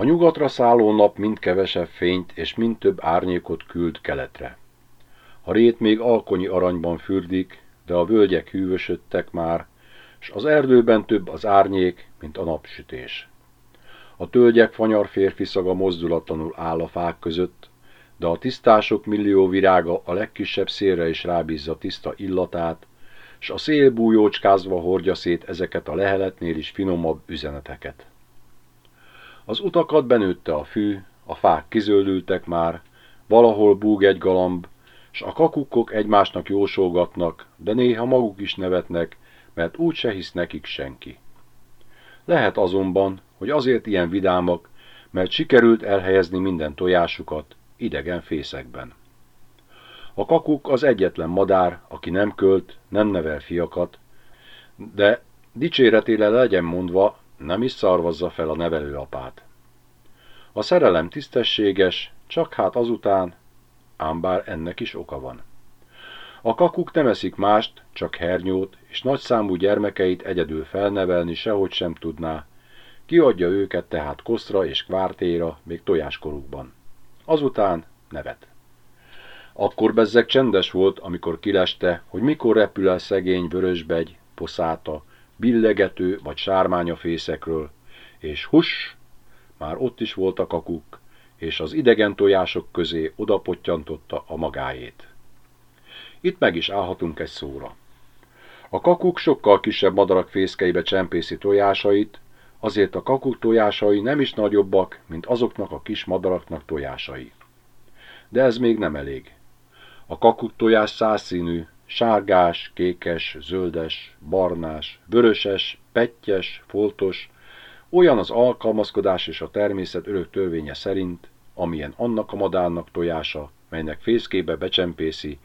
A nyugatra szálló nap mind kevesebb fényt és mind több árnyékot küld keletre. A rét még alkonyi aranyban fürdik, de a völgyek hűvösödtek már, s az erdőben több az árnyék, mint a napsütés. A tölgyek fanyar férfi szaga mozdulatlanul áll a fák között, de a tisztások millió virága a legkisebb szélre is rábízza tiszta illatát, s a szél bújócskázva hordja szét ezeket a leheletnél is finomabb üzeneteket. Az utakat benőtte a fű, a fák kizöldültek már, valahol búg egy galamb, s a kakukkok egymásnak jósolgatnak, de néha maguk is nevetnek, mert úgy se hisz nekik senki. Lehet azonban, hogy azért ilyen vidámak, mert sikerült elhelyezni minden tojásukat idegen fészekben. A kakuk az egyetlen madár, aki nem költ, nem nevel fiakat, de dicséretére legyen mondva, nem is szarvazza fel a nevelőapát. A szerelem tisztességes, csak hát azután, ám bár ennek is oka van. A kakuk nem eszik mást, csak hernyót, és nagyszámú gyermekeit egyedül felnevelni sehogy sem tudná. Kiadja őket tehát koszra és kvártéra, még tojáskorukban. Azután nevet. Akkor bezzeg csendes volt, amikor kileste, hogy mikor repül el szegény vörösbegy, poszáta, billegető vagy sármánya fészekről, és hus, már ott is volt a kakuk, és az idegen tojások közé odapottyantotta a magáét. Itt meg is állhatunk egy szóra. A kakuk sokkal kisebb madarak fészkeibe csempészi tojásait, azért a kakuk tojásai nem is nagyobbak, mint azoknak a kis madaraknak tojásai. De ez még nem elég. A kakuk tojás százszínű, sárgás, kékes, zöldes, barnás, vöröses, pettyes, foltos, olyan az alkalmazkodás és a természet örök törvénye szerint, amilyen annak a madárnak tojása, melynek fészkébe becsempészi,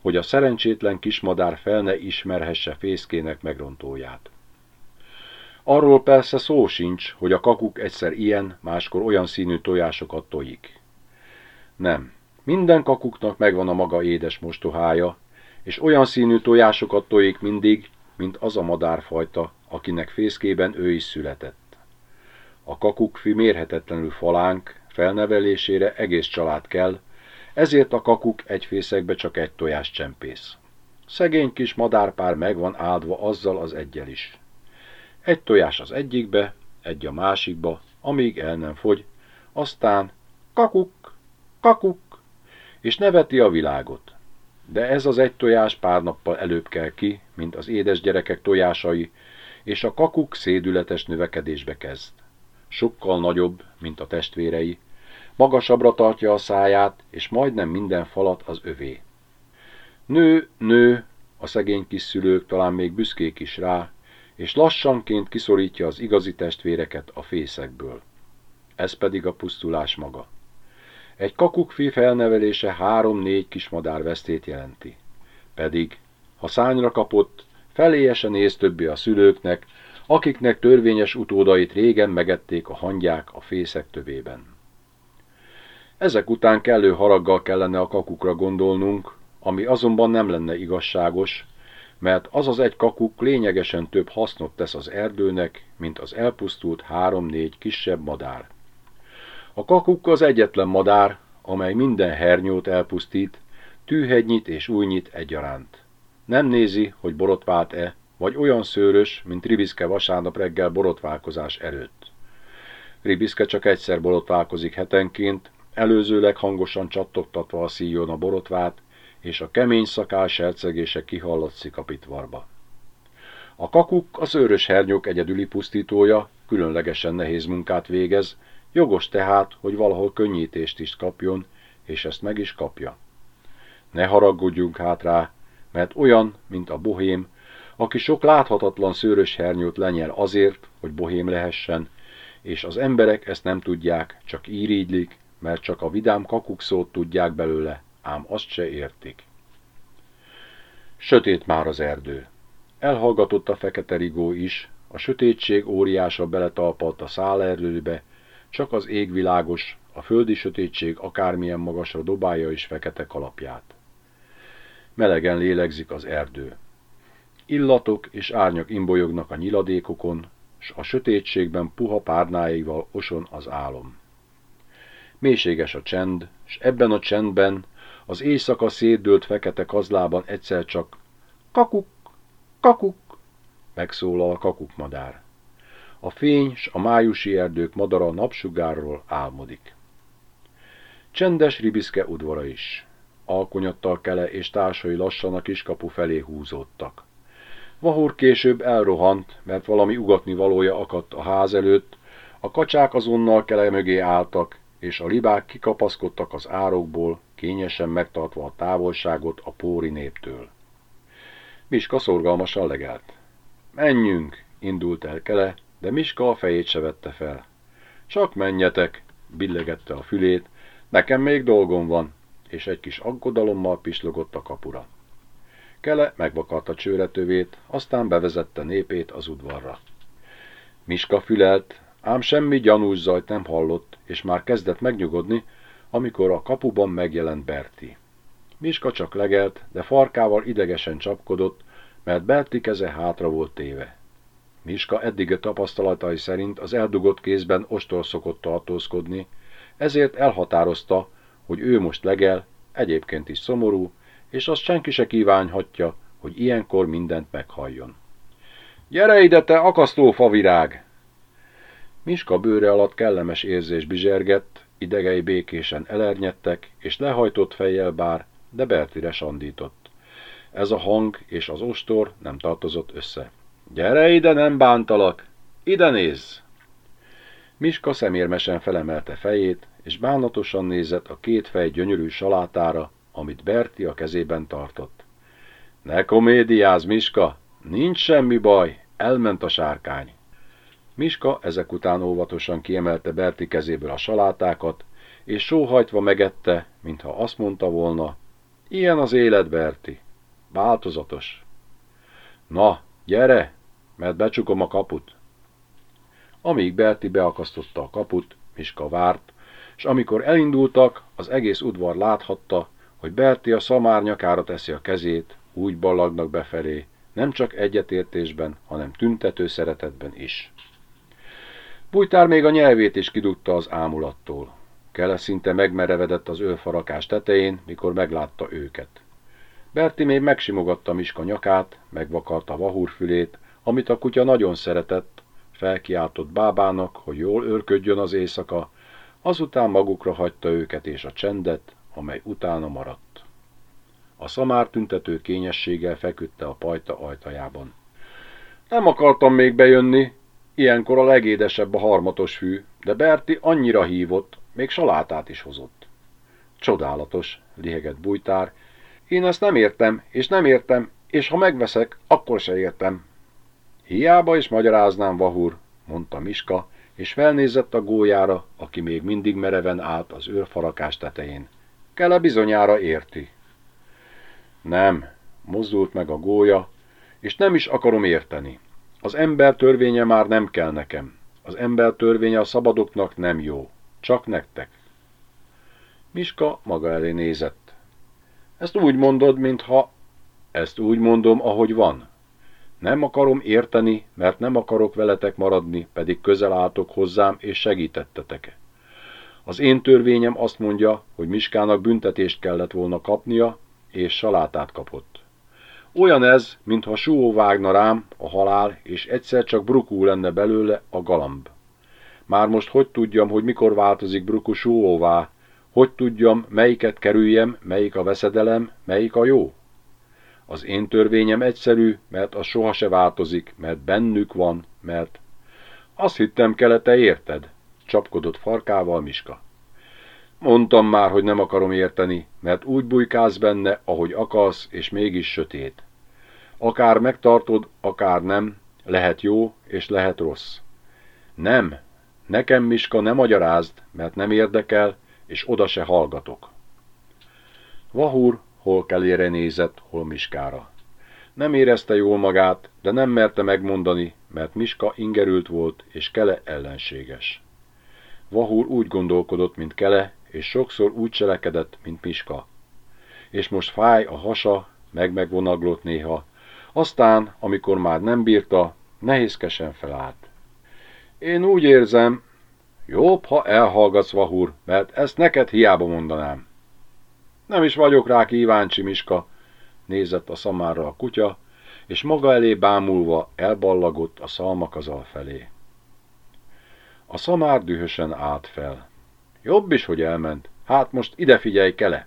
hogy a szerencsétlen kismadár fel ne ismerhesse fészkének megrontóját. Arról persze szó sincs, hogy a kakuk egyszer ilyen, máskor olyan színű tojásokat tojik. Nem, minden kakuknak megvan a maga édes mostohája, és olyan színű tojásokat tojik mindig, mint az a madárfajta, akinek fészkében ő is született. A kakukfi mérhetetlenül falánk, felnevelésére egész család kell, ezért a kakuk egy fészekbe csak egy tojás csempész. Szegény kis madárpár megvan áldva azzal az egyel is. Egy tojás az egyikbe, egy a másikba, amíg el nem fogy, aztán kakuk, kakuk, és neveti a világot. De ez az egy tojás pár nappal előbb kell ki, mint az édes gyerekek tojásai, és a kakuk szédületes növekedésbe kezd. Sokkal nagyobb, mint a testvérei, magasabbra tartja a száját, és majdnem minden falat az övé. Nő, nő, a szegény kis szülők talán még büszkék is rá, és lassanként kiszorítja az igazi testvéreket a fészekből. Ez pedig a pusztulás maga. Egy kakukfi felnevelése három-négy kismadár vesztét jelenti. Pedig, ha szányra kapott, feléjesen néz többi a szülőknek, akiknek törvényes utódait régen megették a hangyák a fészek tövében. Ezek után kellő haraggal kellene a kakukra gondolnunk, ami azonban nem lenne igazságos, mert az az egy kakuk lényegesen több hasznot tesz az erdőnek, mint az elpusztult három-négy kisebb madár. A kakuk az egyetlen madár, amely minden hernyót elpusztít, tűhegynyit és újnyit egyaránt. Nem nézi, hogy borotvált-e, vagy olyan szőrös, mint Ribiszke vasárnap reggel borotválkozás előtt. Ribiszke csak egyszer borotválkozik hetenként, előzőleg hangosan csattogtatva a szíjon a borotvát, és a kemény szakál sercegése kihallatszik a pitvarba. A kakuk a szőrös hernyók egyedüli pusztítója, különlegesen nehéz munkát végez, jogos tehát, hogy valahol könnyítést is kapjon, és ezt meg is kapja. Ne haragudjunk hát rá, mert olyan, mint a bohém, aki sok láthatatlan szőrös hernyót lenyel azért, hogy bohém lehessen, és az emberek ezt nem tudják, csak írígylik, mert csak a vidám kakukszót tudják belőle, ám azt se értik. Sötét már az erdő. Elhallgatott a fekete rigó is, a sötétség óriása beletalpalt a szálerdőbe, csak az ég világos, a földi sötétség akármilyen magasra dobálja is fekete kalapját. Melegen lélegzik az erdő. Illatok és árnyak imbolyognak a nyiladékokon, s a sötétségben puha párnáival oson az álom. Mélységes a csend, s ebben a csendben az éjszaka szétdőlt fekete kazlában egyszer csak kakuk, kakuk, megszólal a kakukmadár. A fény s a májusi erdők madara napsugárról álmodik. Csendes Ribiszke udvara is. Alkonyattal kele és társai lassan a kiskapu felé húzódtak. Vahur később elrohant, mert valami ugatni valója akadt a ház előtt, a kacsák azonnal kele mögé álltak, és a libák kikapaszkodtak az árokból, kényesen megtartva a távolságot a póri néptől. Miska szorgalmasan legelt. Menjünk, indult el kele, de Miska a fejét se vette fel. Csak menjetek, billegette a fülét, nekem még dolgom van, és egy kis aggodalommal pislogott a kapura. Kele megvakarta csőretövét, aztán bevezette népét az udvarra. Miska fülelt, ám semmi gyanús zajt nem hallott, és már kezdett megnyugodni, amikor a kapuban megjelent Berti. Miska csak legelt, de farkával idegesen csapkodott, mert Berti keze hátra volt téve. Miska eddig tapasztalatai szerint az eldugott kézben ostor szokott tartózkodni, ezért elhatározta, hogy ő most legel, egyébként is szomorú, és azt senki se kívánhatja, hogy ilyenkor mindent meghalljon. Gyere ide, te akasztó favirág! Miska bőre alatt kellemes érzés bizsergett, idegei békésen elernyedtek, és lehajtott fejjel bár, de Bertire sandított. Ez a hang és az ostor nem tartozott össze. Gyere ide, nem bántalak! Ide nézz! Miska szemérmesen felemelte fejét, és bánatosan nézett a két fej gyönyörű salátára, amit Berti a kezében tartott. Ne komédiáz, Miska! Nincs semmi baj, elment a sárkány. Miska ezek után óvatosan kiemelte Berti kezéből a salátákat, és sóhajtva megette, mintha azt mondta volna, ilyen az élet, Berti. Változatos. Na, gyere, mert becsukom a kaput. Amíg Berti beakasztotta a kaput, Miska várt, és amikor elindultak, az egész udvar láthatta, hogy Berti a szamár nyakára teszi a kezét, úgy ballagnak befelé, nem csak egyetértésben, hanem tüntető szeretetben is. Bújtár még a nyelvét is kidugta az ámulattól. Kele szinte megmerevedett az ölfarakás tetején, mikor meglátta őket. Berti még megsimogatta Miska nyakát, megvakarta Vahúr fülét, amit a kutya nagyon szeretett, felkiáltott bábának, hogy jól őrködjön az éjszaka, azután magukra hagyta őket és a csendet, amely utána maradt. A szamár tüntető kényességgel feküdte a pajta ajtajában. Nem akartam még bejönni, ilyenkor a legédesebb a harmatos fű, de Berti annyira hívott, még salátát is hozott. Csodálatos, lihegett bújtár. Én ezt nem értem, és nem értem, és ha megveszek, akkor se értem. Hiába is magyaráznám, Vahur, mondta Miska, és felnézett a gólyára, aki még mindig mereven állt az őrfarakás tetején. Kele bizonyára érti. Nem, mozdult meg a gólya, és nem is akarom érteni. Az ember törvénye már nem kell nekem. Az ember törvénye a szabadoknak nem jó. Csak nektek. Miska maga elé nézett. Ezt úgy mondod, mintha... Ezt úgy mondom, ahogy van. Nem akarom érteni, mert nem akarok veletek maradni, pedig közel álltok hozzám, és segítettetek. Az én törvényem azt mondja, hogy Miskának büntetést kellett volna kapnia, és salátát kapott. Olyan ez, mintha suó vágna rám a halál, és egyszer csak brukú lenne belőle a galamb. Már most hogy tudjam, hogy mikor változik bruku suóvá? Hogy tudjam, melyiket kerüljem, melyik a veszedelem, melyik a jó? Az én törvényem egyszerű, mert az soha se változik, mert bennük van, mert... Azt hittem, kelete érted? Csapkodott farkával Miska. Mondtam már, hogy nem akarom érteni, mert úgy bujkálsz benne, ahogy akarsz, és mégis sötét. Akár megtartod, akár nem, lehet jó, és lehet rossz. Nem, nekem, Miska, ne magyarázd, mert nem érdekel, és oda se hallgatok. Vahúr hol kelére nézett, hol Miskára. Nem érezte jól magát, de nem merte megmondani, mert Miska ingerült volt, és Kele ellenséges. Vahúr úgy gondolkodott, mint Kele, és sokszor úgy cselekedett, mint Miska. És most fáj a hasa, meg-megvonaglott néha, aztán, amikor már nem bírta, nehézkesen felállt. Én úgy érzem, jobb, ha elhallgatsz, Vahur, mert ezt neked hiába mondanám. Nem is vagyok rá kíváncsi, Miska, nézett a szamára a kutya, és maga elé bámulva elballagott a szalmakazal felé. A szamár dühösen állt fel. Jobb is, hogy elment. Hát most ide figyelj, kele!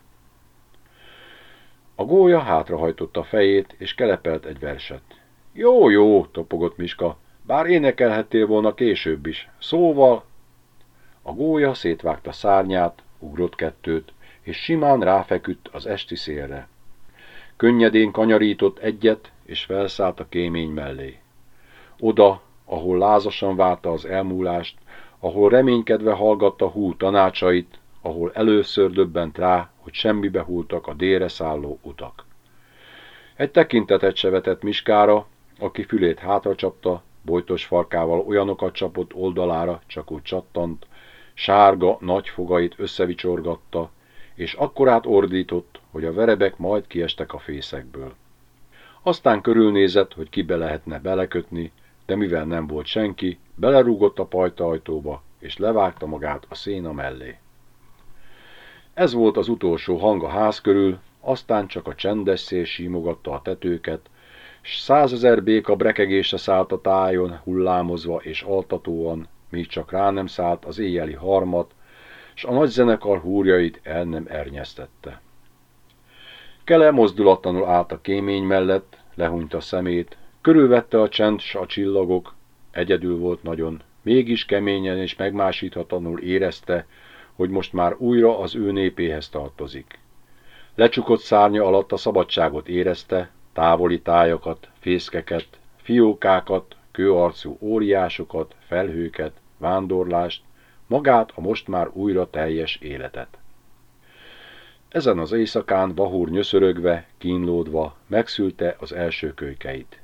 A gólya hátrahajtotta fejét, és kelepelt egy verset. Jó, jó, topogott Miska, bár énekelhettél volna később is. Szóval... A gólya szétvágta szárnyát, ugrott kettőt, és simán ráfeküdt az esti szélre. Könnyedén kanyarított egyet, és felszállt a kémény mellé. Oda, ahol lázasan várta az elmúlást, ahol reménykedve hallgatta hú tanácsait, ahol először döbbent rá, hogy semmibe hultak a délre szálló utak. Egy tekintetet se vetett Miskára, aki fülét hátracsapta, bojtos farkával olyanokat csapott oldalára, csak úgy csattant, sárga nagy fogait összevicsorgatta, és akkorát ordított, hogy a verebek majd kiestek a fészekből. Aztán körülnézett, hogy kibe lehetne belekötni, de mivel nem volt senki, belerúgott a pajta ajtóba, és levágta magát a széna mellé. Ez volt az utolsó hang a ház körül, aztán csak a csendes szél símogatta a tetőket, s százezer béka brekegése szállt a tájon, hullámozva és altatóan, míg csak rá nem szállt az éjjeli harmat, s a nagy zenekar húrjait el nem ernyeztette. Kele mozdulatlanul állt a kémény mellett, lehúnyta szemét, körülvette a csend s a csillagok, egyedül volt nagyon, mégis keményen és megmásíthatatlanul érezte, hogy most már újra az ő népéhez tartozik. Lecsukott szárnya alatt a szabadságot érezte, távoli tájakat, fészkeket, fiókákat, kőarcú óriásokat, felhőket, vándorlást, magát a most már újra teljes életet. Ezen az éjszakán Vahúr nyöszörögve, kínlódva megszülte az első kölykeit.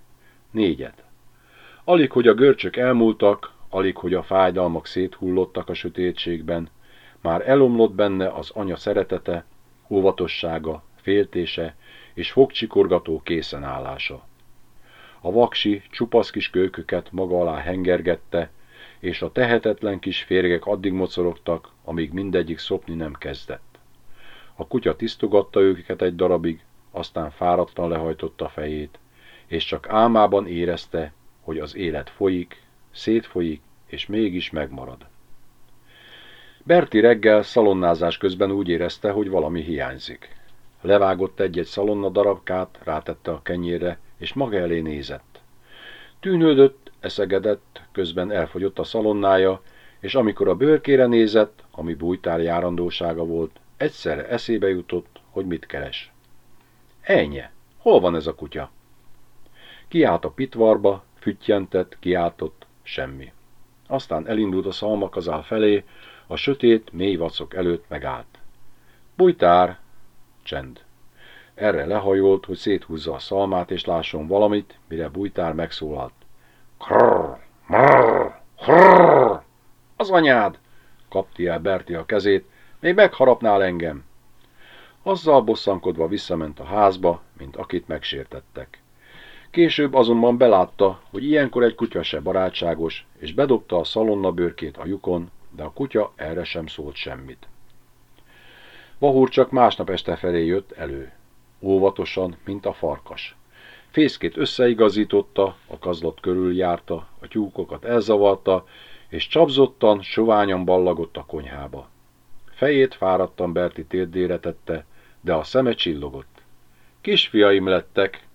Négyet. Alig, hogy a görcsök elmúltak, alig, hogy a fájdalmak széthullottak a sötétségben, már elomlott benne az anya szeretete, óvatossága, féltése és fogcsikorgató készenállása. A vaksi, csupasz kis kölyköket maga alá hengergette, és a tehetetlen kis férgek addig mocorogtak, amíg mindegyik szopni nem kezdett. A kutya tisztogatta őket egy darabig, aztán fáradtan lehajtotta a fejét, és csak álmában érezte, hogy az élet folyik, szétfolyik, és mégis megmarad. Berti reggel szalonnázás közben úgy érezte, hogy valami hiányzik. Levágott egy-egy szalonna darabkát, rátette a kenyére, és maga elé nézett. Tűnődött, eszegedett, közben elfogyott a szalonnája, és amikor a bőrkére nézett, ami bújtár járandósága volt, egyszerre eszébe jutott, hogy mit keres. Ennyi, hol van ez a kutya? Kiállt a pitvarba, füttyentett, kiáltott, semmi. Aztán elindult a szalmakazál felé, a sötét, mély vacok előtt megállt. Bújtár! Csend. Erre lehajolt, hogy széthúzza a szalmát, és lásson valamit, mire Bújtár megszólalt. Krrr, mrrr, krrr. Az anyád! kapti el Berti a kezét, még megharapnál engem. Azzal bosszankodva visszament a házba, mint akit megsértettek. Később azonban belátta, hogy ilyenkor egy kutya se barátságos, és bedobta a szalonna bőrkét a lyukon, de a kutya erre sem szólt semmit. Vahúr csak másnap este felé jött elő, óvatosan, mint a farkas. Fészkét összeigazította, a kazlott körül járta, a tyúkokat elzavarta, és csapzottan, soványan ballagott a konyhába. Fejét fáradtan Berti térdére tette, de a szeme csillogott. Kisfiaim lettek,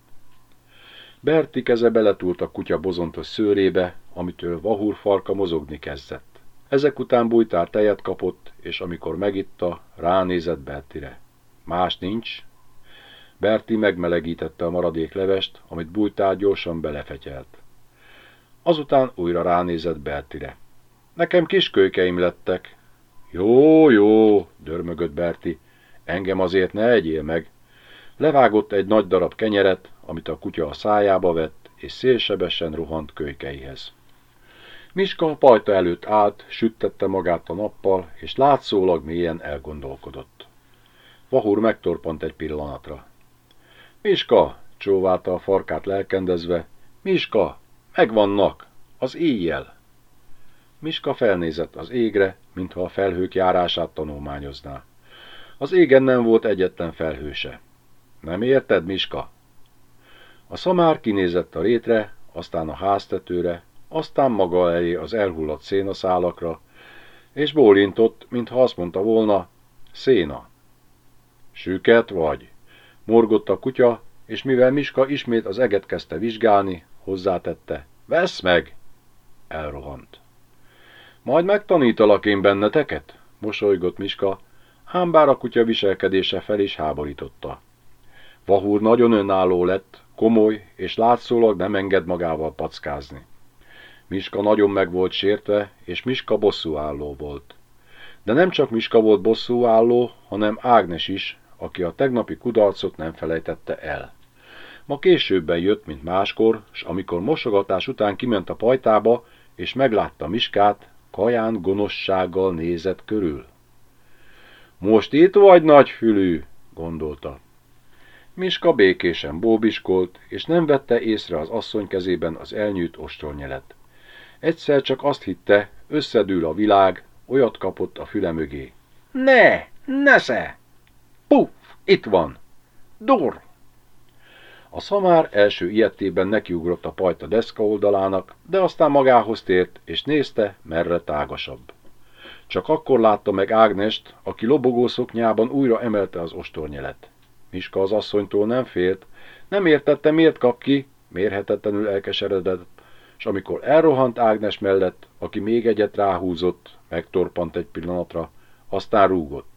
Berti keze beletúlt a kutya bozontos szőrébe, amitől Vahúr farka mozogni kezdett. Ezek után bújtár tejet kapott, és amikor megitta, ránézett Bertire. Más nincs. Berti megmelegítette a maradék levest, amit bújtár gyorsan belefetyelt. Azután újra ránézett Bertire. Nekem kiskölykeim lettek. Jó, jó, dörmögött Berti. Engem azért ne egyél meg. Levágott egy nagy darab kenyeret, amit a kutya a szájába vett, és szélsebesen rohant kölykeihez. Miska a pajta előtt állt, süttette magát a nappal, és látszólag mélyen elgondolkodott. Vahur megtorpant egy pillanatra. Miska, csóválta a farkát lelkendezve, Miska, megvannak, az éjjel. Miska felnézett az égre, mintha a felhők járását tanulmányozná. Az égen nem volt egyetlen felhőse. Nem érted, Miska? A szamár kinézett a rétre, aztán a háztetőre, aztán maga elé az elhullott szénaszálakra, és bólintott, mintha azt mondta volna, széna. Süket vagy? Morgott a kutya, és mivel Miska ismét az eget kezdte vizsgálni, hozzátette, vesz meg! Elrohant. Majd megtanítalak én benneteket, mosolygott Miska, ám bár a kutya viselkedése fel is háborította. Vahúr nagyon önálló lett, komoly, és látszólag nem enged magával packázni. Miska nagyon meg volt sértve, és Miska bosszúálló volt. De nem csak Miska volt bosszúálló, hanem Ágnes is, aki a tegnapi kudarcot nem felejtette el. Ma későbben jött, mint máskor, s amikor mosogatás után kiment a pajtába, és meglátta Miskát, kaján gonoszsággal nézett körül. Most itt vagy, nagyfülű, gondolta. Miska békésen bóbiskolt, és nem vette észre az asszony kezében az elnyűjt ostornyelet. Egyszer csak azt hitte, összedül a világ, olyat kapott a füle mögé. Ne, nesze! Puff, itt van! Dur! A szamár első ilyetében nekiugrott a pajta deszka oldalának, de aztán magához tért, és nézte, merre tágasabb. Csak akkor látta meg Ágnest, aki lobogó szoknyában újra emelte az ostornyelet. Miska az asszonytól nem félt, nem értette, miért kap ki, mérhetetlenül elkeseredett, és amikor elrohant Ágnes mellett, aki még egyet ráhúzott, megtorpant egy pillanatra, aztán rúgott.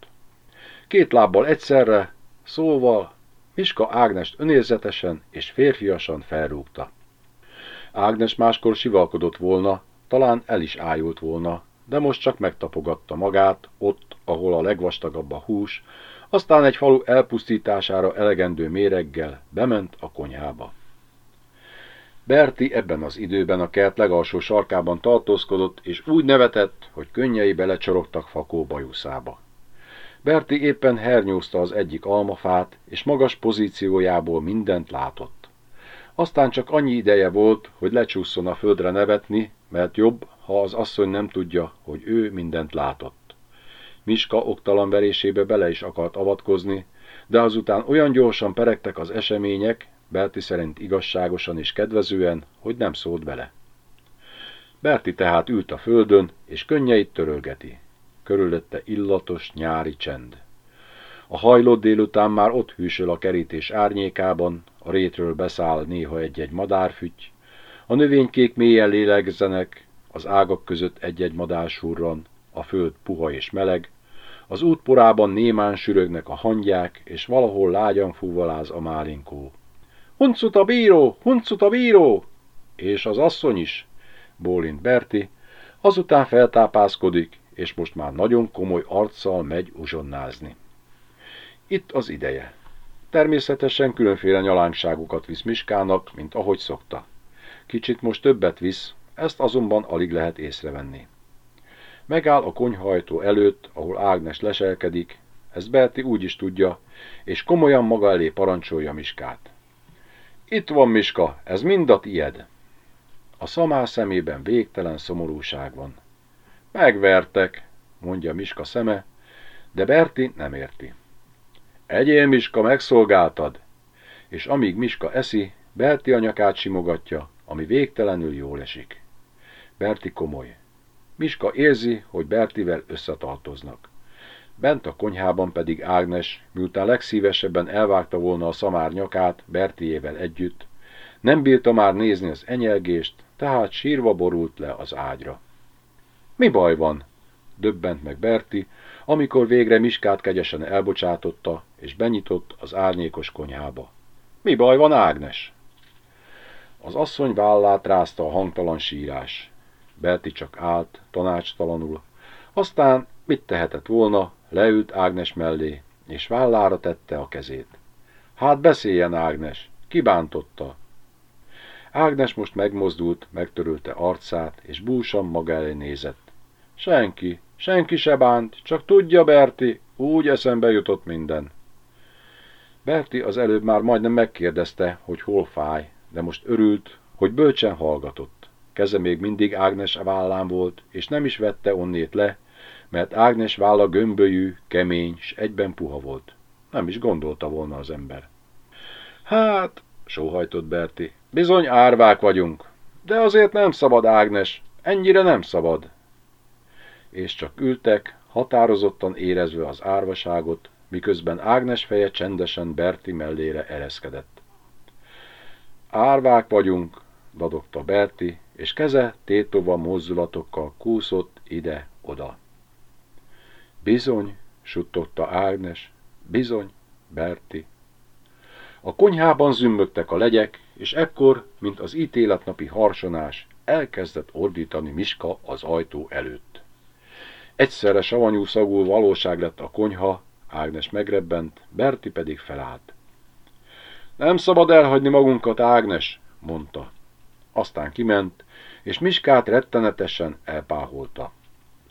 Két lábbal egyszerre, szóval Miska Ágnest önérzetesen és férfiasan felrúgta. Ágnes máskor sivalkodott volna, talán el is ájult volna, de most csak megtapogatta magát, ott, ahol a legvastagabb a hús, aztán egy falu elpusztítására elegendő méreggel bement a konyhába. Berti ebben az időben a kert legalsó sarkában tartózkodott, és úgy nevetett, hogy könnyei belecsorogtak fakó bajuszába. Berti éppen hernyózta az egyik almafát, és magas pozíciójából mindent látott. Aztán csak annyi ideje volt, hogy lecsúszson a földre nevetni, mert jobb, ha az asszony nem tudja, hogy ő mindent látott. Miska oktalan verésébe bele is akart avatkozni, de azután olyan gyorsan peregtek az események, Berti szerint igazságosan és kedvezően, hogy nem szólt bele. Berti tehát ült a földön, és könnyeit törölgeti. Körülötte illatos nyári csend. A hajlott délután már ott hűsöl a kerítés árnyékában, a rétről beszáll néha egy-egy madárfüty, a növénykék mélyen lélegzenek, az ágak között egy-egy madár a föld puha és meleg, az útporában némán sürögnek a hangyák, és valahol lágyan fúvaláz a málinkó. Huncut a bíró! Huncut a bíró! És az asszony is, bólint Berti, azután feltápászkodik, és most már nagyon komoly arccal megy uzsonnázni. Itt az ideje. Természetesen különféle nyalánkságokat visz Miskának, mint ahogy szokta. Kicsit most többet visz, ezt azonban alig lehet észrevenni. Megáll a konyhajtó előtt, ahol Ágnes leselkedik, ezt Berti úgy is tudja, és komolyan maga elé parancsolja Miskát. Itt van, Miska, ez mind a tied. A szamár szemében végtelen szomorúság van. Megvertek, mondja Miska szeme, de Berti nem érti. Egyél, Miska, megszolgáltad! És amíg Miska eszi, Berti a nyakát simogatja, ami végtelenül jól esik. Berti komoly. Miska érzi, hogy Bertivel összetartoznak. Bent a konyhában pedig Ágnes, miután legszívesebben elvágta volna a szamár nyakát Bertiével együtt, nem bírta már nézni az enyelgést, tehát sírva borult le az ágyra. Mi baj van? döbbent meg Berti, amikor végre Miskát kegyesen elbocsátotta, és benyitott az árnyékos konyhába. Mi baj van, Ágnes? Az asszony vállát rázta a hangtalan sírás. Berti csak állt, tanácstalanul. Aztán mit tehetett volna, leült Ágnes mellé, és vállára tette a kezét. Hát beszéljen, Ágnes, kibántotta. Ágnes most megmozdult, megtörülte arcát, és búsan maga elé nézett. Senki, senki se bánt, csak tudja, Berti, úgy eszembe jutott minden. Berti az előbb már majdnem megkérdezte, hogy hol fáj, de most örült, hogy bölcsen hallgatott. keze még mindig Ágnes vállán volt, és nem is vette onnét le, mert Ágnes válla gömbölyű, kemény, s egyben puha volt. Nem is gondolta volna az ember. Hát, sóhajtott Berti, bizony árvák vagyunk, de azért nem szabad, Ágnes, ennyire nem szabad. És csak ültek, határozottan érezve az árvaságot, miközben Ágnes feje csendesen Berti mellére ereszkedett. Árvák vagyunk, dadogta Berti, és keze tétova mozdulatokkal kúszott ide-oda. Bizony, suttogta Ágnes, bizony, Berti. A konyhában zümmögtek a legyek, és ekkor, mint az ítéletnapi harsonás, elkezdett ordítani Miska az ajtó előtt. Egyszerre savanyú szagú valóság lett a konyha, Ágnes megrebbent, Berti pedig felállt. Nem szabad elhagyni magunkat, Ágnes, mondta. Aztán kiment, és Miskát rettenetesen elpáholta.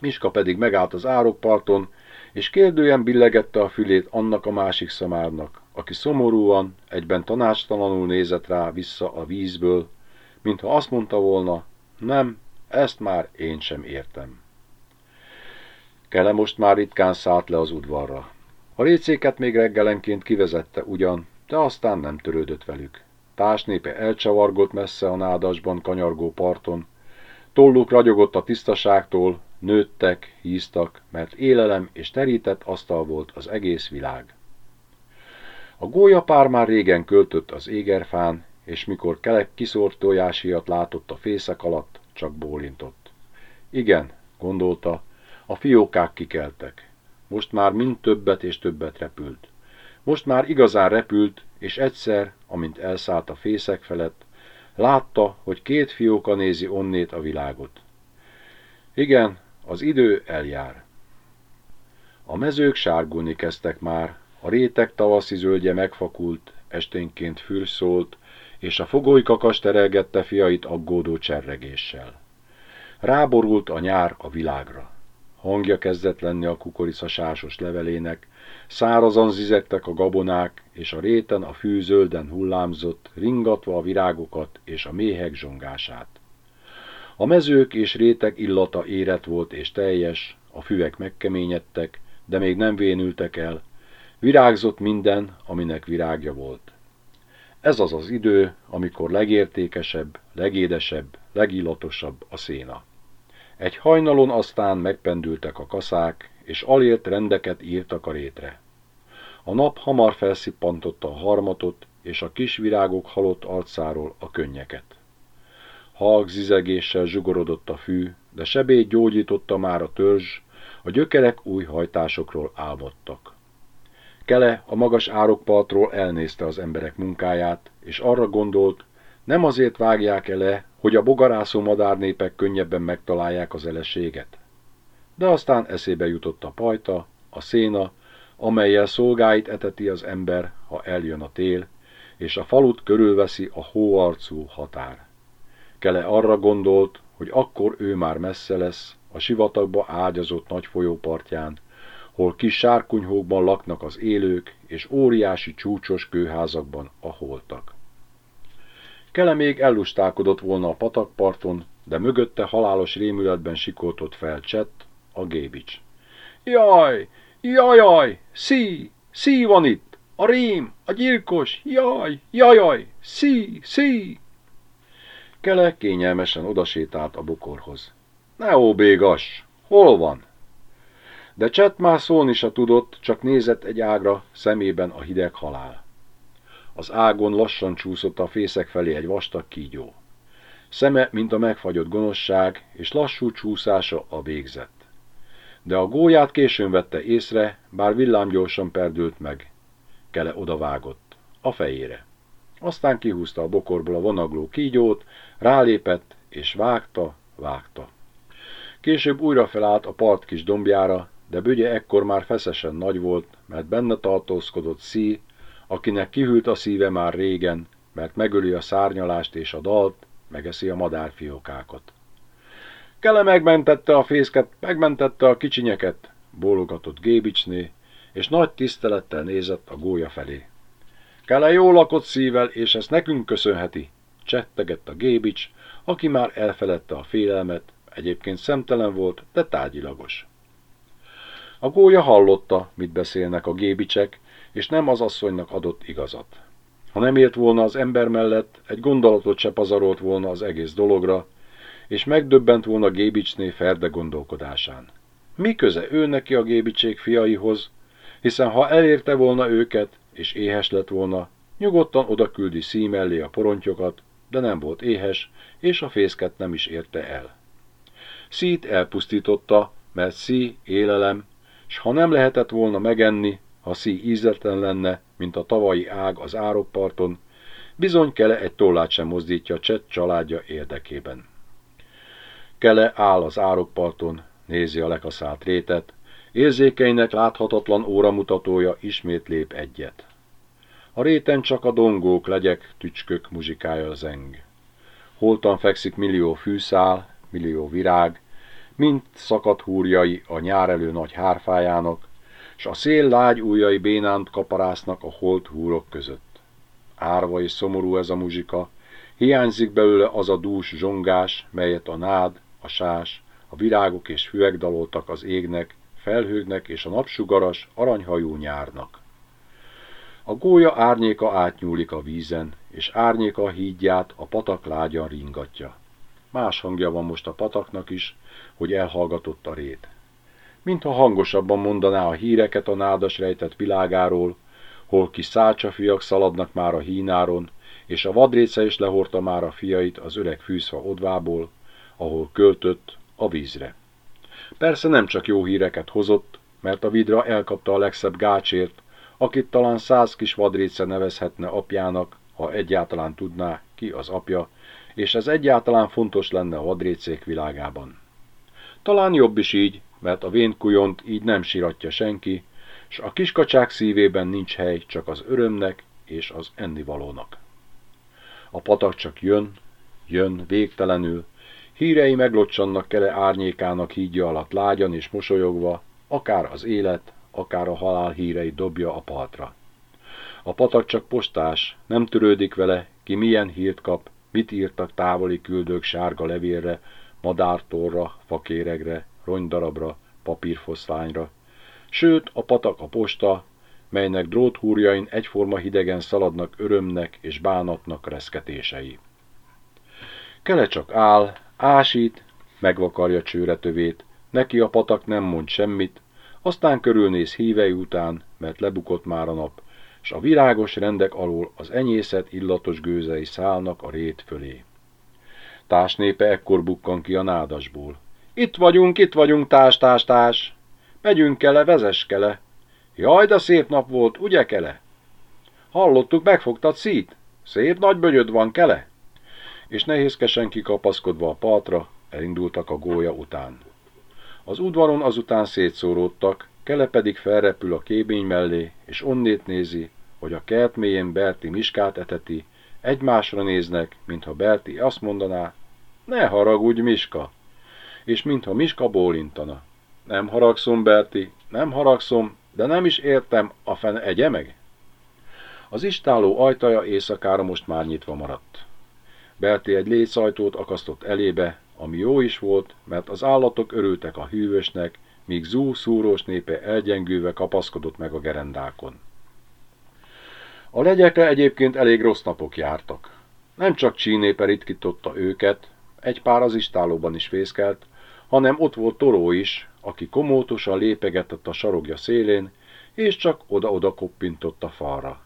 Miska pedig megállt az árokparton, és kérdően billegette a fülét annak a másik szamárnak, aki szomorúan, egyben tanácstalanul nézett rá vissza a vízből, mintha azt mondta volna, nem, ezt már én sem értem. Kele most már ritkán szállt le az udvarra. A récéket még reggelenként kivezette ugyan, de aztán nem törődött velük. Társnépe elcsavargott messze a nádasban kanyargó parton, tolluk ragyogott a tisztaságtól, nőttek, híztak, mert élelem és terített asztal volt az egész világ. A gólyapár már régen költött az égerfán, és mikor kelek kiszórt tojásiat látott a fészek alatt, csak bólintott. Igen, gondolta, a fiókák kikeltek. Most már mind többet és többet repült. Most már igazán repült, és egyszer, amint elszállt a fészek felett, látta, hogy két fióka nézi onnét a világot. Igen, az idő eljár. A mezők sárgulni kezdtek már, a rétek tavaszi zöldje megfakult, esténként fürsz szólt, és a fogoly kakas terelgette fiait aggódó cserregéssel. Ráborult a nyár a világra. Hangja kezdett lenni a kukorica sásos levelének, szárazan zizegtek a gabonák, és a réten a fű zölden hullámzott, ringatva a virágokat és a méhek zsongását. A mezők és rétek illata érett volt és teljes, a füvek megkeményedtek, de még nem vénültek el, virágzott minden, aminek virágja volt. Ez az az idő, amikor legértékesebb, legédesebb, legillatosabb a széna. Egy hajnalon aztán megpendültek a kaszák, és alért rendeket írtak a rétre. A nap hamar felszippantotta a harmatot, és a kis virágok halott arcáról a könnyeket. Halk zizegéssel zsugorodott a fű, de sebét gyógyította már a törzs, a gyökerek új hajtásokról álmodtak. Kele a magas árokpartról elnézte az emberek munkáját, és arra gondolt, nem azért vágják ele, hogy a bogarászó madárnépek könnyebben megtalálják az eleséget. De aztán eszébe jutott a pajta, a széna, amelyel szolgáit eteti az ember, ha eljön a tél, és a falut körülveszi a hóarcú határ. Kele arra gondolt, hogy akkor ő már messze lesz, a sivatagba ágyazott nagy folyópartján, hol kis sárkunyhókban laknak az élők, és óriási csúcsos kőházakban a holtak. Kele még ellustálkodott volna a patakparton, de mögötte halálos rémületben sikoltott fel Csett, a gébics. Jaj, jajaj, szí, szí van itt, a rém, a gyilkos, jaj, jajaj, szí, szí. Kele kényelmesen odasétált a bukorhoz. Ne óbégas, hol van? De Csett már szólni se tudott, csak nézett egy ágra, szemében a hideg halál. Az ágon lassan csúszott a fészek felé egy vastag kígyó. Szeme, mint a megfagyott gonoszság, és lassú csúszása a végzett. De a gólyát későn vette észre, bár villámgyorsan perdült meg. Kele odavágott, a fejére. Aztán kihúzta a bokorból a vonagló kígyót, rálépett, és vágta, vágta. Később újra felállt a part kis dombjára, de bögye ekkor már feszesen nagy volt, mert benne tartózkodott szí, akinek kihűlt a szíve már régen, mert megöli a szárnyalást és a dalt, megeszi a madárfiókákat. Kele megmentette a fészket, megmentette a kicsinyeket, bólogatott Gébicsné, és nagy tisztelettel nézett a gólya felé. Kele jó lakott szívvel, és ezt nekünk köszönheti, csettegett a Gébics, aki már elfeledte a félelmet, egyébként szemtelen volt, de tárgyilagos. A gólya hallotta, mit beszélnek a gébicsek, és nem az asszonynak adott igazat. Ha nem ért volna az ember mellett, egy gondolatot se pazarolt volna az egész dologra, és megdöbbent volna Gébicsné Ferde gondolkodásán. Mi köze ő neki a Gébicsék fiaihoz, hiszen ha elérte volna őket, és éhes lett volna, nyugodtan oda küldi szí mellé a porontyokat, de nem volt éhes, és a fészket nem is érte el. Szít elpusztította, mert szí élelem, s ha nem lehetett volna megenni, ha szí ízetlen lenne, mint a tavalyi ág az árokparton, bizony Kele egy tollát sem mozdítja Csett családja érdekében. Kele áll az árokparton, nézi a lekaszált rétet, érzékeinek láthatatlan óramutatója ismét lép egyet. A réten csak a dongók, legyek, tücskök muzsikája zeng. Holtan fekszik millió fűszál, millió virág, mint szakadt húrjai a nyárelő nagy hárfájának, s a szél lágy ujjai bénánt kaparásznak a holt húrok között. Árva és szomorú ez a muzsika, hiányzik belőle az a dús zsongás, melyet a nád, a sás, a virágok és füvek daloltak az égnek, felhőknek és a napsugaras, aranyhajú nyárnak. A gólya árnyéka átnyúlik a vízen, és árnyéka a hídját a patak lágyan ringatja. Más hangja van most a pataknak is, hogy elhallgatott a rét. Mintha hangosabban mondaná a híreket a nádas rejtett világáról, hol kis szálcsafiak szaladnak már a hínáron, és a vadréce is lehordta már a fiait az öreg fűszfa odvából, ahol költött a vízre. Persze nem csak jó híreket hozott, mert a vidra elkapta a legszebb gácsért, akit talán száz kis vadréce nevezhetne apjának, ha egyáltalán tudná, ki az apja, és ez egyáltalán fontos lenne a vadrécék világában. Talán jobb is így, mert a vénkujont így nem siratja senki, s a kiskacsák szívében nincs hely csak az örömnek és az ennivalónak. A patak csak jön, jön végtelenül, hírei meglocsannak kele árnyékának hídja alatt lágyan és mosolyogva, akár az élet, akár a halál hírei dobja a partra. A patak csak postás, nem törődik vele, ki milyen hírt kap, mit írtak távoli küldők sárga levélre, madártorra, fakéregre, rongydarabra, papírfoszlányra. Sőt, a patak a posta, melynek dróthúrjain egyforma hidegen szaladnak örömnek és bánatnak reszketései. Kele csak áll, ásít, megvakarja csőretövét, neki a patak nem mond semmit, aztán körülnéz hívei után, mert lebukott már a nap, s a virágos rendek alól az enyészet illatos gőzei szállnak a rét fölé. Társnépe ekkor bukkan ki a nádasból. Itt vagyunk, itt vagyunk, társ, társ, társ. Megyünk kele, vezess kele. Jaj, de szép nap volt, ugye kele? Hallottuk, megfogtad szít? Szép nagy bögyöd van, kele? És nehézkesen kikapaszkodva a partra, elindultak a gólya után. Az udvaron azután szétszóródtak, Kele pedig felrepül a kébény mellé, és onnét nézi, hogy a kert mélyén Berti Miskát eteti, egymásra néznek, mintha Berti azt mondaná, ne haragudj, Miska, és mintha Miska bólintana. Nem haragszom, Berti, nem haragszom, de nem is értem, a fene egye meg? Az istáló ajtaja éjszakára most már nyitva maradt. Berti egy létszajtót akasztott elébe, ami jó is volt, mert az állatok örültek a hűvösnek, míg Zú szúrós népe elgyengülve kapaszkodott meg a gerendákon. A legyekre egyébként elég rossz napok jártak. Nem csak csínépe ritkította őket, egy pár az istálóban is fészkelt, hanem ott volt Toró is, aki komótosan lépegetett a sarogja szélén, és csak oda-oda koppintott a falra.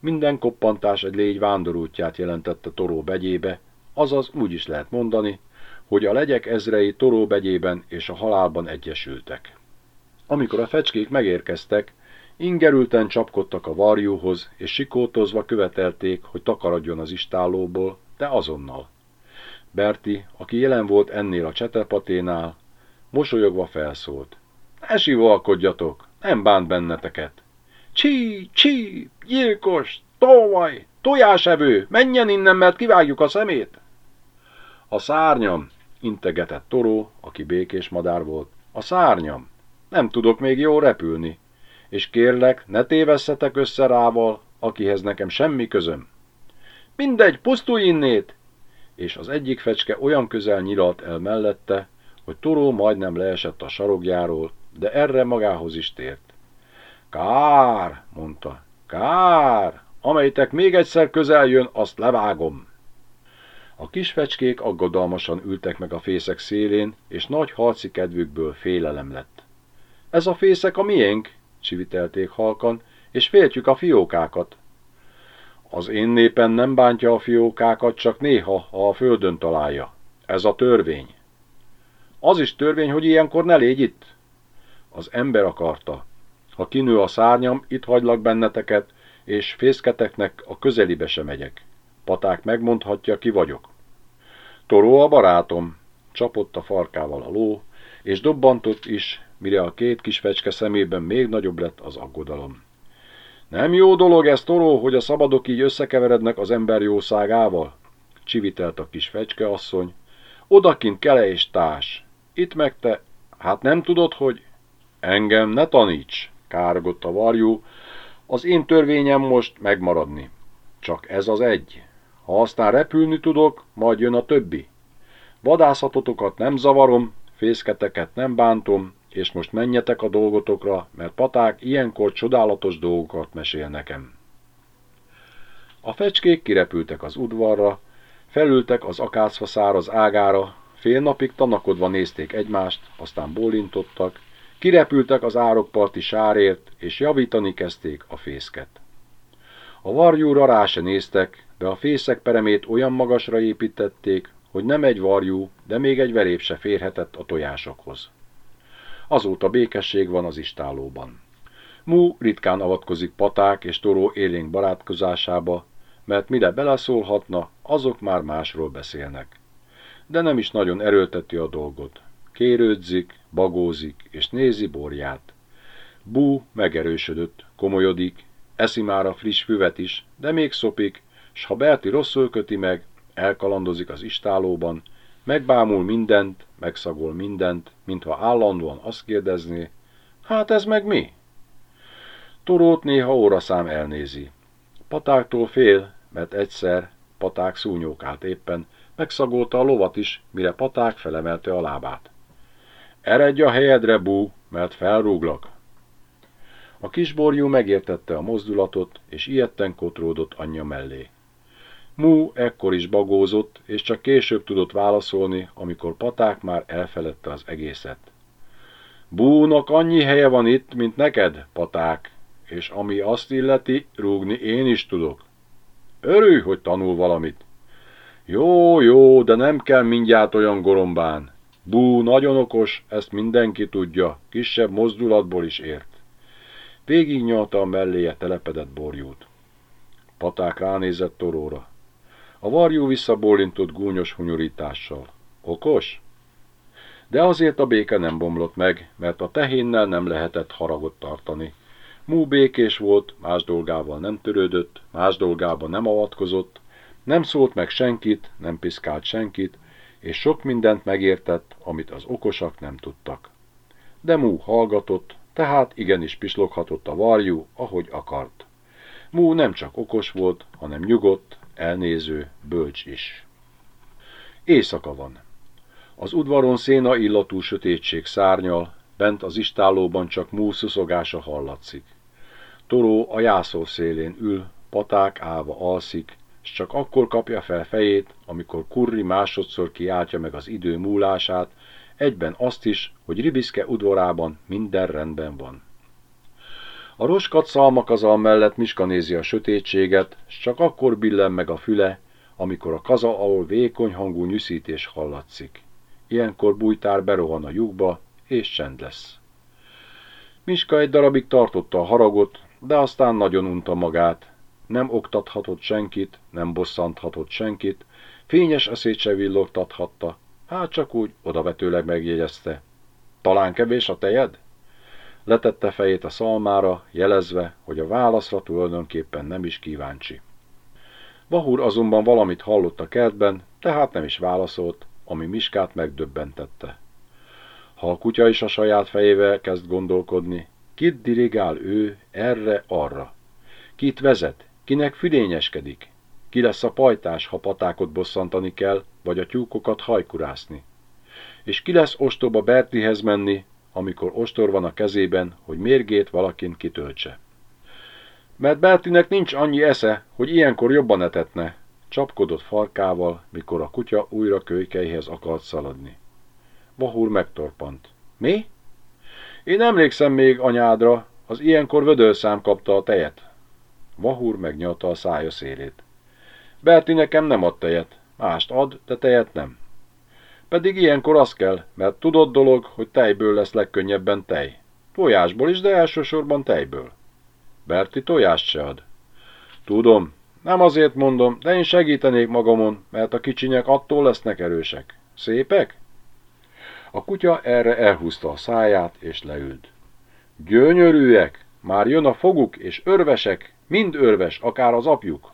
Minden koppantás egy légy vándorútját jelentette Toró begyébe, azaz úgy is lehet mondani, hogy a legyek ezrei Toró begyében és a halálban egyesültek. Amikor a fecskék megérkeztek, ingerülten csapkodtak a varjúhoz, és sikótozva követelték, hogy takaradjon az istálóból, de azonnal. Berti, aki jelen volt ennél a csetepaténál, mosolyogva felszólt. Ne sivalkodjatok, nem bánt benneteket. Csí, csí, gyilkos, tolvaj, tojásevő, menjen innen, mert kivágjuk a szemét. A szárnyam, integetett Toró, aki békés madár volt. A szárnyam, nem tudok még jól repülni, és kérlek, ne tévesszetek össze rával, akihez nekem semmi közöm. Mindegy, pusztulj innét! És az egyik fecske olyan közel nyilalt el mellette, hogy Toró majdnem leesett a sarokjáról, de erre magához is tért. Kár, mondta, kár, amelytek még egyszer közel jön, azt levágom. A kis fecskék aggodalmasan ültek meg a fészek szélén, és nagy harci kedvükből félelem lett. Ez a fészek a miénk, csivitelték halkan, és féltjük a fiókákat. Az én népen nem bántja a fiókákat, csak néha, ha a földön találja. Ez a törvény. Az is törvény, hogy ilyenkor ne légy itt. Az ember akarta. Ha kinő a szárnyam, itt hagylak benneteket, és fészketeknek a közelibe se megyek. Paták megmondhatja, ki vagyok. Toró a barátom, csapott a farkával a ló, és dobbantott is, mire a két kis fecske szemében még nagyobb lett az aggodalom. Nem jó dolog ez, Toró, hogy a szabadok így összekeverednek az ember jószágával? Csivitelt a kis fecske asszony. Odakint kele és társ. Itt meg te, hát nem tudod, hogy... Engem ne taníts, kárgott a varjú, az én törvényem most megmaradni. Csak ez az egy. Ha aztán repülni tudok, majd jön a többi. Vadászatotokat nem zavarom, fészketeket nem bántom, és most menjetek a dolgotokra, mert paták ilyenkor csodálatos dolgokat mesél nekem. A fecskék kirepültek az udvarra, felültek az akácfa száraz ágára, fél napig tanakodva nézték egymást, aztán bólintottak, kirepültek az árokparti sárért, és javítani kezdték a fészket. A varjúra rá se néztek, de a fészek peremét olyan magasra építették, hogy nem egy varjú, de még egy verép se férhetett a tojásokhoz. Azóta békesség van az istálóban. Mú ritkán avatkozik paták és toró élénk barátkozásába, mert mire beleszólhatna, azok már másról beszélnek. De nem is nagyon erőlteti a dolgot. Kérődzik, bagózik és nézi borját. Bú megerősödött, komolyodik, eszi már a friss füvet is, de még szopik, s ha Berti rosszul köti meg, elkalandozik az istálóban, megbámul mindent, megszagol mindent, mintha állandóan azt kérdezné, hát ez meg mi? Torót néha óraszám elnézi. Patáktól fél, mert egyszer paták szúnyókát éppen, megszagolta a lovat is, mire paták felemelte a lábát. Eredj a helyedre, bú, mert felrúglak. A kisborjú megértette a mozdulatot, és ilyetten kotródott anyja mellé. Mú ekkor is bagózott, és csak később tudott válaszolni, amikor Paták már elfeledte az egészet. Búnak annyi helye van itt, mint neked, Paták, és ami azt illeti, rúgni én is tudok. Örülj, hogy tanul valamit. Jó, jó, de nem kell mindjárt olyan gorombán. Bú, nagyon okos, ezt mindenki tudja, kisebb mozdulatból is ért. Végignyalta a melléje telepedett borjút. Paták ránézett toróra. A varjú visszabólintott gúnyos hunyorítással. Okos? De azért a béke nem bomlott meg, mert a tehénnel nem lehetett haragot tartani. Mú békés volt, más dolgával nem törődött, más dolgába nem avatkozott, nem szólt meg senkit, nem piszkált senkit, és sok mindent megértett, amit az okosak nem tudtak. De Mú hallgatott, tehát igenis pisloghatott a varjú, ahogy akart. Mú nem csak okos volt, hanem nyugodt, elnéző, bölcs is. Éjszaka van. Az udvaron széna illatú sötétség szárnyal, bent az istálóban csak Mú szuszogása hallatszik. Toró a jászó szélén ül, paták állva alszik, s csak akkor kapja fel fejét, amikor Kurri másodszor kiáltja meg az idő múlását, egyben azt is, hogy Ribiszke udvarában minden rendben van. A roskat szalmakazal mellett Miska nézi a sötétséget, s csak akkor billen meg a füle, amikor a kaza alól vékony hangú nyűszítés hallatszik. Ilyenkor bújtár berohan a lyukba, és csend lesz. Miska egy darabig tartotta a haragot, de aztán nagyon unta magát. Nem oktathatott senkit, nem bosszanthatott senkit, fényes eszét se villogtathatta, hát csak úgy odavetőleg megjegyezte. Talán kevés a tejed? Letette fejét a szalmára, jelezve, hogy a válaszra tulajdonképpen nem is kíváncsi. Vahúr azonban valamit hallott a kertben, tehát nem is válaszolt, ami Miskát megdöbbentette. Ha a kutya is a saját fejével kezd gondolkodni, kit dirigál ő erre-arra? Kit vezet? Kinek fidényeskedik? Ki lesz a pajtás, ha patákot bosszantani kell, vagy a tyúkokat hajkurászni? És ki lesz ostoba Bertihez menni, amikor ostor van a kezében, hogy mérgét valakin kitöltse? Mert Bertinek nincs annyi esze, hogy ilyenkor jobban etetne, csapkodott farkával, mikor a kutya újra kölykeihez akart szaladni. Vahúr megtorpant. Mi? Én emlékszem még anyádra, az ilyenkor vödörszám kapta a tejet. Vahúr megnyalta a szája szélét. Berti nekem nem ad tejet, mást ad, de tejet nem. Pedig ilyenkor az kell, mert tudod dolog, hogy tejből lesz legkönnyebben tej. Tojásból is, de elsősorban tejből. Berti tojást se ad. Tudom, nem azért mondom, de én segítenék magamon, mert a kicsinyek attól lesznek erősek. Szépek? A kutya erre elhúzta a száját, és leült. Gyönyörűek! Már jön a foguk, és örvesek, mind örves, akár az apjuk.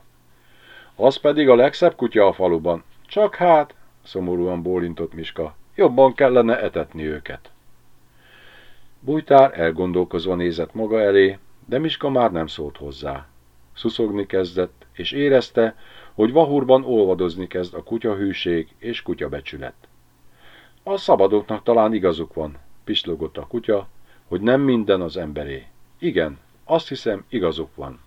Az pedig a legszebb kutya a faluban. Csak hát, szomorúan bólintott Miska, jobban kellene etetni őket. Bújtár elgondolkozva nézett maga elé, de Miska már nem szólt hozzá. Szuszogni kezdett, és érezte, hogy Vahurban olvadozni kezd a kutyahűség és kutyabecsület. A szabadoknak talán igazuk van, pislogott a kutya, hogy nem minden az emberé. Igen, azt hiszem, igazuk van.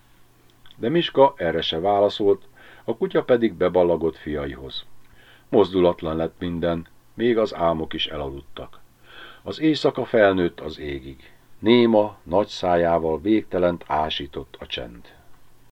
De Miska erre se válaszolt, a kutya pedig beballagott fiaihoz. Mozdulatlan lett minden, még az álmok is elaludtak. Az éjszaka felnőtt az égig. Néma, nagy szájával végtelent ásított a csend.